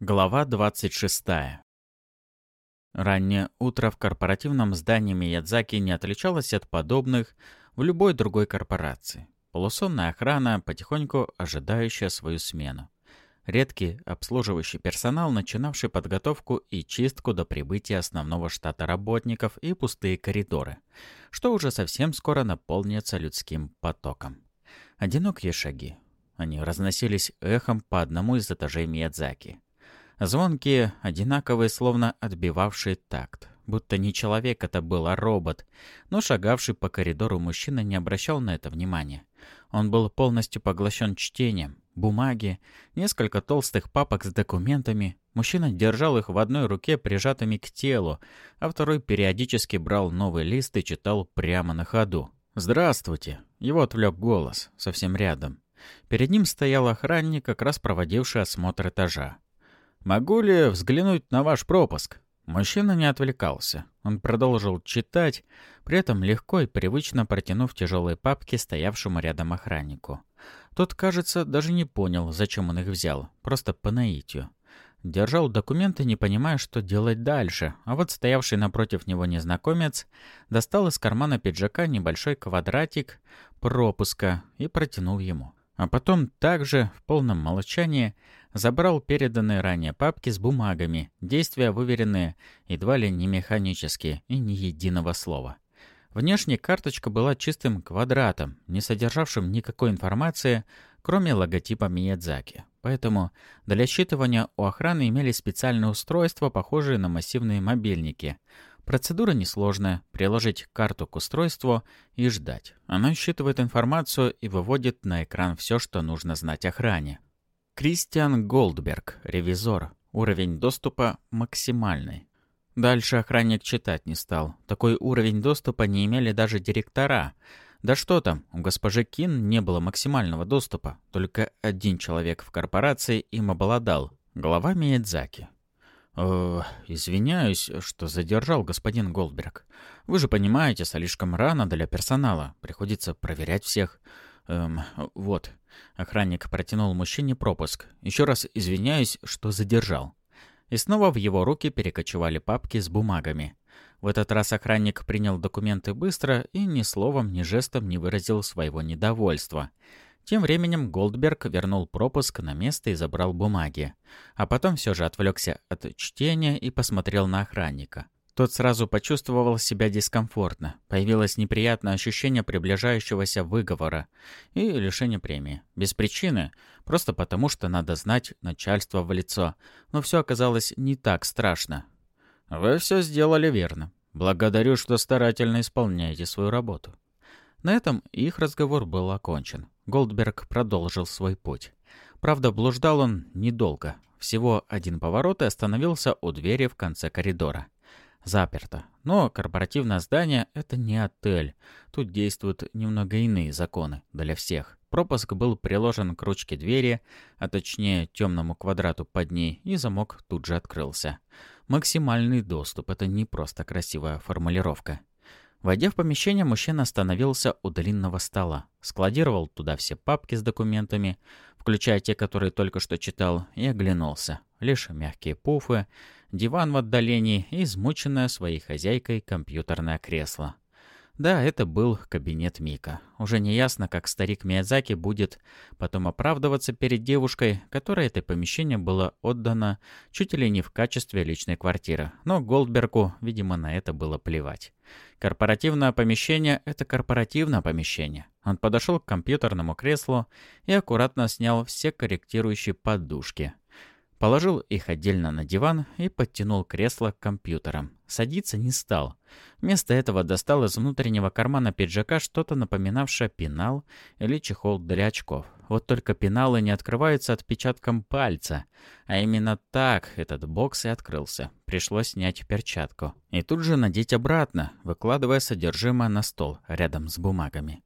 Глава 26. Раннее утро в корпоративном здании Миядзаки не отличалось от подобных в любой другой корпорации. Полусонная охрана, потихоньку ожидающая свою смену. Редкий обслуживающий персонал, начинавший подготовку и чистку до прибытия основного штата работников и пустые коридоры, что уже совсем скоро наполнится людским потоком. Одинокие шаги. Они разносились эхом по одному из этажей Миядзаки. Звонкие, одинаковые, словно отбивавшие такт. Будто не человек это был, а робот. Но шагавший по коридору мужчина не обращал на это внимания. Он был полностью поглощен чтением. Бумаги, несколько толстых папок с документами. Мужчина держал их в одной руке прижатыми к телу, а второй периодически брал новый лист и читал прямо на ходу. «Здравствуйте!» Его отвлек голос, совсем рядом. Перед ним стоял охранник, как раз проводивший осмотр этажа. «Могу ли взглянуть на ваш пропуск?» Мужчина не отвлекался. Он продолжил читать, при этом легко и привычно протянув тяжелые папки стоявшему рядом охраннику. Тот, кажется, даже не понял, зачем он их взял, просто по наитию. Держал документы, не понимая, что делать дальше, а вот стоявший напротив него незнакомец достал из кармана пиджака небольшой квадратик пропуска и протянул ему. А потом также, в полном молчании, забрал переданные ранее папки с бумагами, действия выверенные, едва ли не механические, и ни единого слова. Внешне карточка была чистым квадратом, не содержавшим никакой информации, кроме логотипа Миядзаки. Поэтому для считывания у охраны имелись специальные устройства, похожие на массивные мобильники. Процедура несложная – приложить карту к устройству и ждать. Она считывает информацию и выводит на экран все, что нужно знать охране. Кристиан Голдберг, ревизор. Уровень доступа максимальный. Дальше охранник читать не стал. Такой уровень доступа не имели даже директора. Да что там, у госпожи Кин не было максимального доступа. Только один человек в корпорации им обладал. Глава Миядзаки. «Э, «Извиняюсь, что задержал господин Голдберг. Вы же понимаете, слишком рано для персонала. Приходится проверять всех. Эм, вот». Охранник протянул мужчине пропуск. «Еще раз извиняюсь, что задержал». И снова в его руки перекочевали папки с бумагами. В этот раз охранник принял документы быстро и ни словом, ни жестом не выразил своего недовольства. Тем временем Голдберг вернул пропуск на место и забрал бумаги. А потом все же отвлекся от чтения и посмотрел на охранника. Тот сразу почувствовал себя дискомфортно. Появилось неприятное ощущение приближающегося выговора и лишения премии. Без причины, просто потому что надо знать начальство в лицо. Но все оказалось не так страшно. «Вы все сделали верно. Благодарю, что старательно исполняете свою работу». На этом их разговор был окончен. Голдберг продолжил свой путь. Правда, блуждал он недолго. Всего один поворот и остановился у двери в конце коридора. Заперто. Но корпоративное здание — это не отель. Тут действуют немного иные законы для всех. Пропуск был приложен к ручке двери, а точнее темному квадрату под ней, и замок тут же открылся. Максимальный доступ — это не просто красивая формулировка. Войдя в помещение, мужчина остановился у длинного стола, складировал туда все папки с документами, включая те, которые только что читал, и оглянулся. Лишь мягкие пуфы, диван в отдалении и измученное своей хозяйкой компьютерное кресло. Да, это был кабинет Мика. Уже не ясно, как старик Миядзаки будет потом оправдываться перед девушкой, которой это помещение было отдано чуть ли не в качестве личной квартиры. Но Голдбергу, видимо, на это было плевать. Корпоративное помещение — это корпоративное помещение. Он подошел к компьютерному креслу и аккуратно снял все корректирующие подушки — Положил их отдельно на диван и подтянул кресло к компьютерам. Садиться не стал. Вместо этого достал из внутреннего кармана пиджака что-то напоминавшее пенал или чехол для очков. Вот только пеналы не открываются отпечатком пальца. А именно так этот бокс и открылся. Пришлось снять перчатку. И тут же надеть обратно, выкладывая содержимое на стол рядом с бумагами.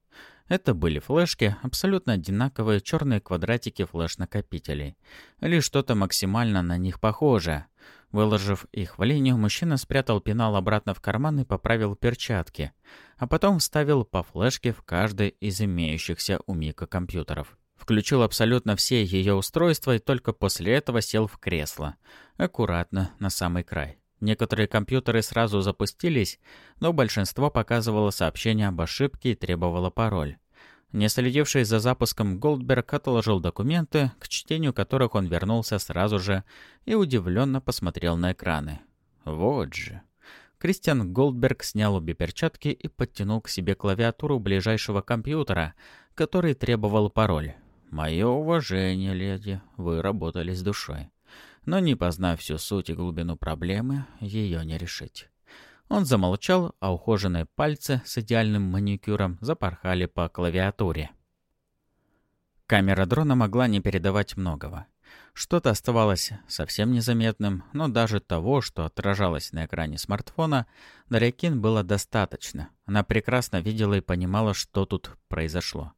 Это были флешки, абсолютно одинаковые черные квадратики флеш-накопителей. Или что-то максимально на них похожее. Выложив их в линию, мужчина спрятал пенал обратно в карман и поправил перчатки. А потом вставил по флешке в каждый из имеющихся у Мика компьютеров. Включил абсолютно все ее устройства и только после этого сел в кресло. Аккуратно, на самый край. Некоторые компьютеры сразу запустились, но большинство показывало сообщение об ошибке и требовало пароль. Не следивший за запуском Голдберг отложил документы, к чтению которых он вернулся сразу же и удивленно посмотрел на экраны. Вот же. Кристиан Голдберг снял обе перчатки и подтянул к себе клавиатуру ближайшего компьютера, который требовал пароль. «Мое уважение, леди, вы работали с душой. Но не познав всю суть и глубину проблемы, ее не решить». Он замолчал, а ухоженные пальцы с идеальным маникюром запорхали по клавиатуре. Камера дрона могла не передавать многого. Что-то оставалось совсем незаметным, но даже того, что отражалось на экране смартфона, для Кин было достаточно. Она прекрасно видела и понимала, что тут произошло.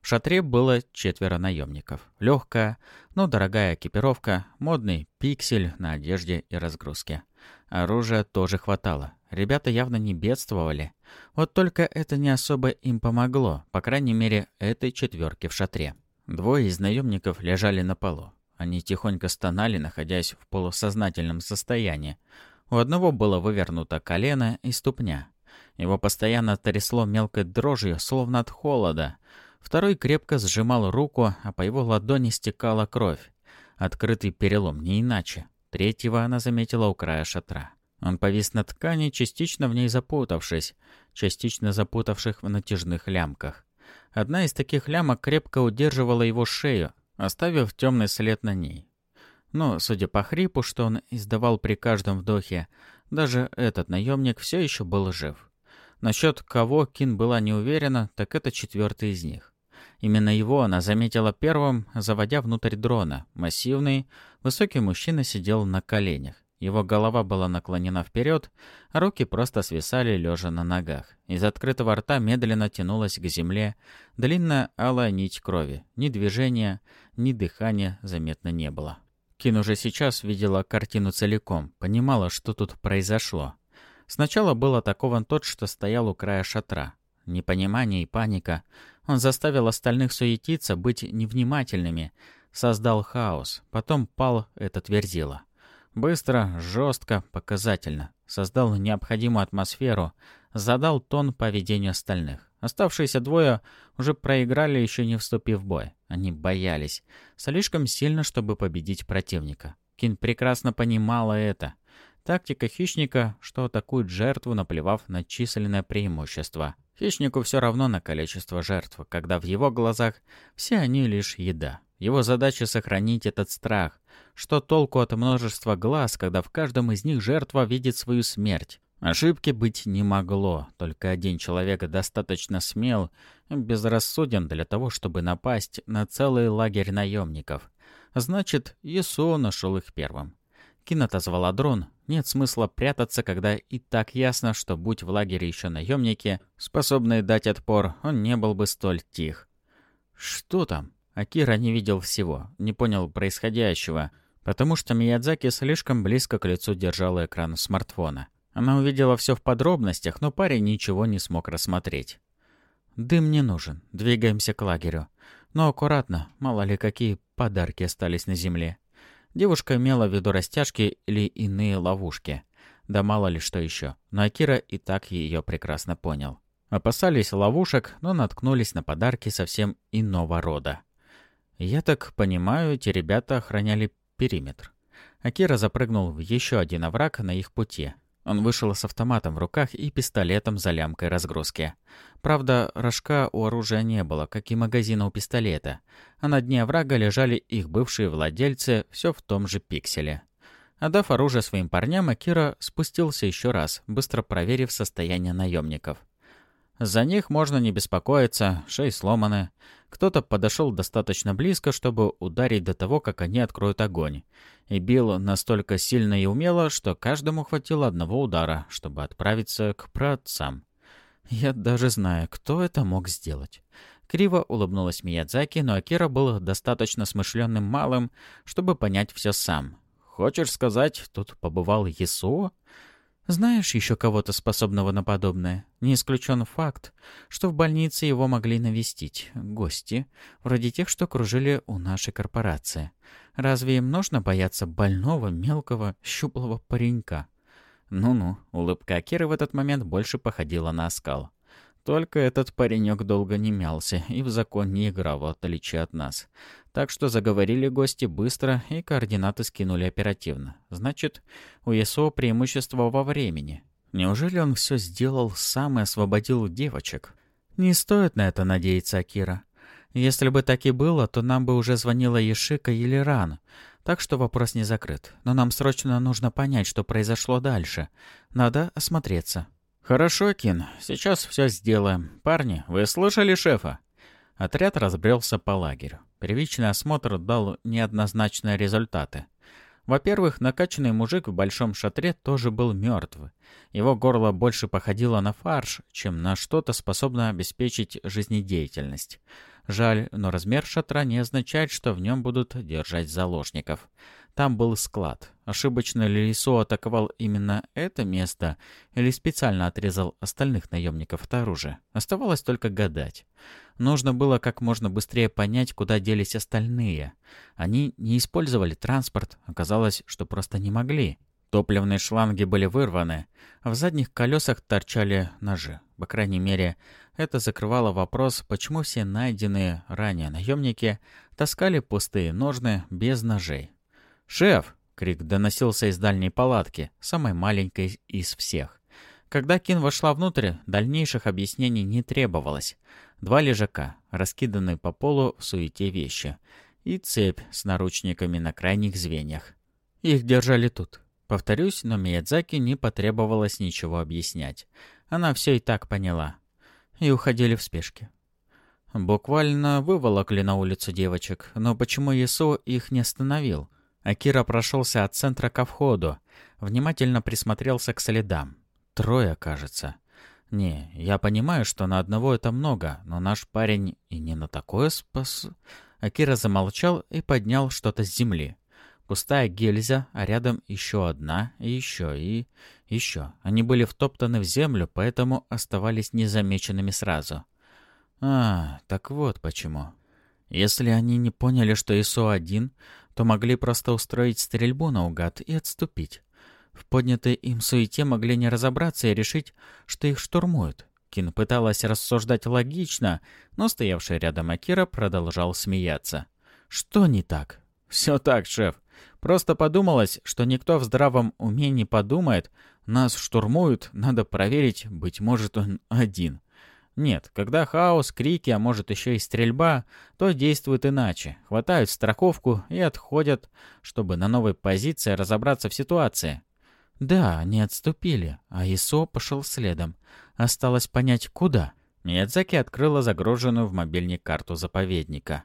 В шатре было четверо наемников. Легкая, но дорогая экипировка, модный пиксель на одежде и разгрузке. Оружия тоже хватало. Ребята явно не бедствовали. Вот только это не особо им помогло, по крайней мере, этой четверке в шатре. Двое из наемников лежали на полу. Они тихонько стонали, находясь в полусознательном состоянии. У одного было вывернуто колено и ступня. Его постоянно трясло мелкой дрожью, словно от холода. Второй крепко сжимал руку, а по его ладони стекала кровь. Открытый перелом, не иначе. Третьего она заметила у края шатра. Он повис на ткани, частично в ней запутавшись, частично запутавших в натяжных лямках. Одна из таких лямок крепко удерживала его шею, оставив темный след на ней. Но, судя по хрипу, что он издавал при каждом вдохе, даже этот наемник все еще был жив. Насчет кого Кин была не уверена, так это четвертый из них. Именно его она заметила первым, заводя внутрь дрона. Массивный, высокий мужчина сидел на коленях. Его голова была наклонена вперед, а руки просто свисали, лежа на ногах. Из открытого рта медленно тянулась к земле длинная алая нить крови. Ни движения, ни дыхания заметно не было. Кин уже сейчас видела картину целиком, понимала, что тут произошло. Сначала был атакован тот, что стоял у края шатра. Непонимание и паника. Он заставил остальных суетиться, быть невнимательными, создал хаос. Потом пал этот верзила. Быстро, жестко, показательно. Создал необходимую атмосферу, задал тон поведению остальных. Оставшиеся двое уже проиграли, еще не вступив в бой. Они боялись. Слишком сильно, чтобы победить противника. Кин прекрасно понимала это. Тактика хищника, что атакует жертву, наплевав на численное преимущество. Хищнику все равно на количество жертв, когда в его глазах все они лишь еда. Его задача сохранить этот страх, что толку от множества глаз, когда в каждом из них жертва видит свою смерть? Ошибки быть не могло, только один человек достаточно смел, безрассуден для того, чтобы напасть на целый лагерь наемников. Значит, Ису нашел их первым. Кин отозвала дрон. Нет смысла прятаться, когда и так ясно, что будь в лагере еще наемники, способные дать отпор, он не был бы столь тих. «Что там?» Акира не видел всего, не понял происходящего — потому что Миядзаки слишком близко к лицу держал экран смартфона. Она увидела все в подробностях, но парень ничего не смог рассмотреть. «Дым не нужен. Двигаемся к лагерю. Но аккуратно, мало ли какие подарки остались на земле». Девушка имела в виду растяжки или иные ловушки. Да мало ли что еще. Но Акира и так ее прекрасно понял. Опасались ловушек, но наткнулись на подарки совсем иного рода. Я так понимаю, эти ребята охраняли периметр. Акира запрыгнул в еще один овраг на их пути. Он вышел с автоматом в руках и пистолетом за лямкой разгрузки. Правда, рожка у оружия не было, как и магазина у пистолета, а на дне оврага лежали их бывшие владельцы все в том же пикселе. Отдав оружие своим парням, Акира спустился еще раз, быстро проверив состояние наемников. За них можно не беспокоиться, шеи сломаны. Кто-то подошел достаточно близко, чтобы ударить до того, как они откроют огонь. И бил настолько сильно и умело, что каждому хватило одного удара, чтобы отправиться к праотцам. Я даже знаю, кто это мог сделать. Криво улыбнулась Миядзаки, но Акира был достаточно смышленным малым, чтобы понять все сам. «Хочешь сказать, тут побывал Ясуо?» Знаешь еще кого-то способного на подобное? Не исключен факт, что в больнице его могли навестить гости, вроде тех, что кружили у нашей корпорации. Разве им нужно бояться больного, мелкого, щуплого паренька? Ну-ну, улыбка Акиры в этот момент больше походила на оскал. Только этот паренек долго не мялся и в закон не играл, в отличие от нас. Так что заговорили гости быстро и координаты скинули оперативно. Значит, у ЕСО преимущество во времени. Неужели он все сделал сам и освободил девочек? Не стоит на это надеяться, Акира. Если бы так и было, то нам бы уже звонила Ешика или Ран. Так что вопрос не закрыт. Но нам срочно нужно понять, что произошло дальше. Надо осмотреться. «Хорошо, Кин, сейчас все сделаем. Парни, вы слышали шефа?» Отряд разбрелся по лагерю. Первичный осмотр дал неоднозначные результаты. Во-первых, накачанный мужик в большом шатре тоже был мертв. Его горло больше походило на фарш, чем на что-то способное обеспечить жизнедеятельность. Жаль, но размер шатра не означает, что в нем будут держать заложников. Там был склад. Ошибочно ли Исо атаковал именно это место или специально отрезал остальных наемников от оружия? Оставалось только гадать. Нужно было как можно быстрее понять, куда делись остальные. Они не использовали транспорт, оказалось, что просто не могли. Топливные шланги были вырваны, а в задних колесах торчали ножи. По крайней мере, это закрывало вопрос, почему все найденные ранее наемники таскали пустые ножны без ножей. «Шеф!» — крик доносился из дальней палатки, самой маленькой из всех. Когда Кин вошла внутрь, дальнейших объяснений не требовалось. Два лежака, раскиданные по полу в суете вещи, и цепь с наручниками на крайних звеньях. Их держали тут. Повторюсь, но Миядзаки не потребовалось ничего объяснять. Она все и так поняла. И уходили в спешке. Буквально выволокли на улицу девочек, но почему Ису их не остановил? Акира прошелся от центра ко входу, внимательно присмотрелся к следам. Трое, кажется. Не, я понимаю, что на одного это много, но наш парень и не на такое спас... Акира замолчал и поднял что-то с земли. Пустая гильза, а рядом еще одна, и еще, и еще. Они были втоптаны в землю, поэтому оставались незамеченными сразу. А, так вот почему. Если они не поняли, что ИСО один, то могли просто устроить стрельбу наугад и отступить. В поднятой им суете могли не разобраться и решить, что их штурмуют. Кин пыталась рассуждать логично, но стоявший рядом Акира продолжал смеяться. «Что не так?» «Все так, шеф. Просто подумалось, что никто в здравом уме не подумает, нас штурмуют, надо проверить, быть может, он один. Нет, когда хаос, крики, а может еще и стрельба, то действуют иначе. Хватают страховку и отходят, чтобы на новой позиции разобраться в ситуации. Да, они отступили, а Исо пошел следом. Осталось понять, куда. Миядзаки открыла загруженную в мобильник карту заповедника.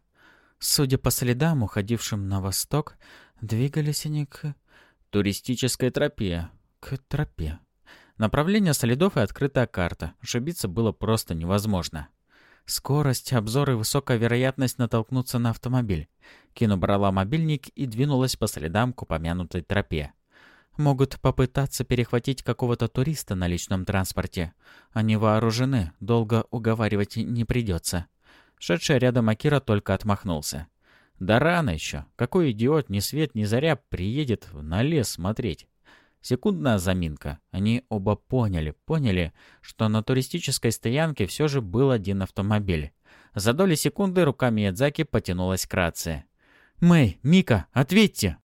Судя по следам, уходившим на восток, двигались они к туристической тропе. К тропе. Направление следов и открытая карта. Ошибиться было просто невозможно. Скорость, обзор и высокая вероятность натолкнуться на автомобиль. Кину брала мобильник и двинулась по следам к упомянутой тропе. Могут попытаться перехватить какого-то туриста на личном транспорте. Они вооружены, долго уговаривать не придется. Шедший рядом Акира только отмахнулся. Да рано еще. Какой идиот ни свет ни заря приедет на лес смотреть. Секундная заминка. Они оба поняли, поняли, что на туристической стоянке все же был один автомобиль. За доли секунды руками Ядзаки потянулась к рации. «Мэй, Мика, ответьте!»